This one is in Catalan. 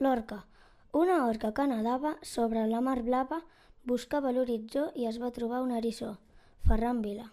L'orca. Una orca que nedava sobre la mar blava buscava l'horitzó i es va trobar un eriçó. Ferran Vila.